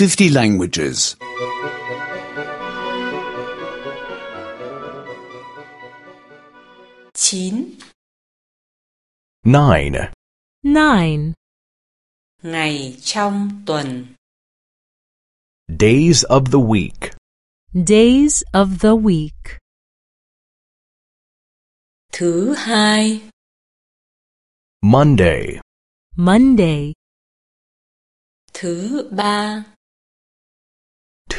50 languages. 9. 9. 9. Ngày trong tuần Days of the week. Days of the week. Thứ hai Monday. Monday, Thứ ba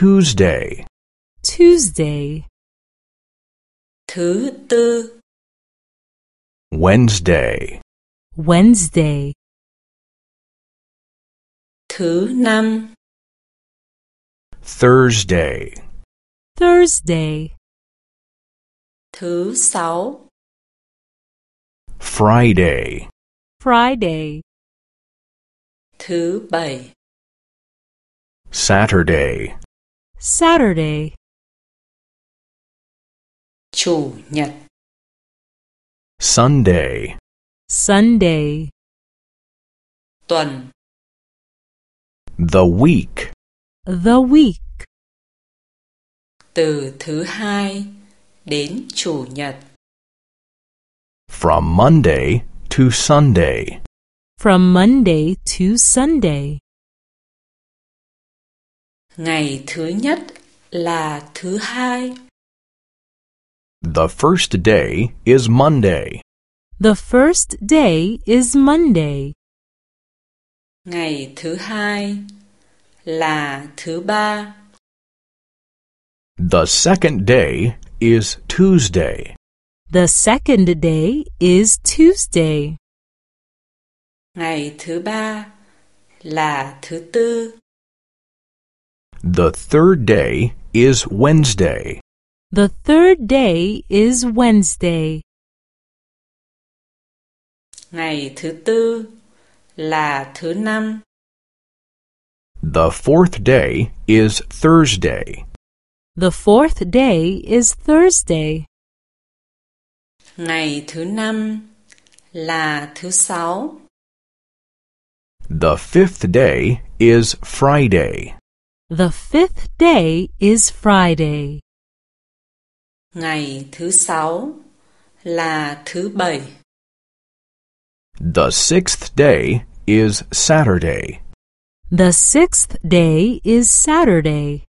Tuesday. Tuesday, Thứ tư Wednesday. Wednesday, Thứ năm Thursday. Thursday, Thứ sáu Friday. Friday, Thứ bảy Saturday. Saturday, Chủ nhật Sunday. Sunday, Tuần The week. the week, Từ thứ hai đến chủ nhật From Monday to Sunday. from Monday to Sunday. Ngày thứ nhất là thứ hai The first day is Monday. The first day is Monday. Ngày thứ hai là thứ ba The second day is Tuesday. The second day is Tuesday. Ngày thứ ba là thứ tư The third day is Wednesday. The third day is Wednesday. Ngày thứ tư là thứ năm The fourth day is Thursday. The fourth day is Thursday. Ngày thứ năm là thứ sáu The fifth day is Friday. The fifth day is Friday. Ngày thứ sáu là thứ bảy The sixth day is Saturday. The sixth day is Saturday.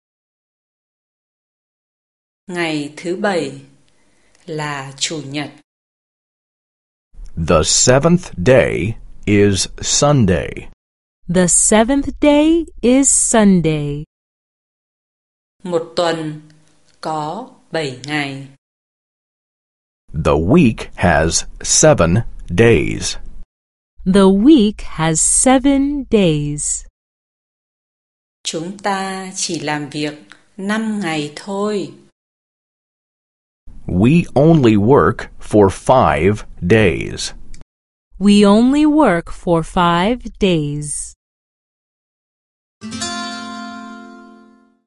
Ngày thứ bảy là chủ nhật The seventh day is Sunday. The seventh day is Sunday. Một tuần có bảy ngày The week has seven days. The week has seven days. Chúng ta chỉ làm việc năm ngày thôi We only work for five days. We only work for five days.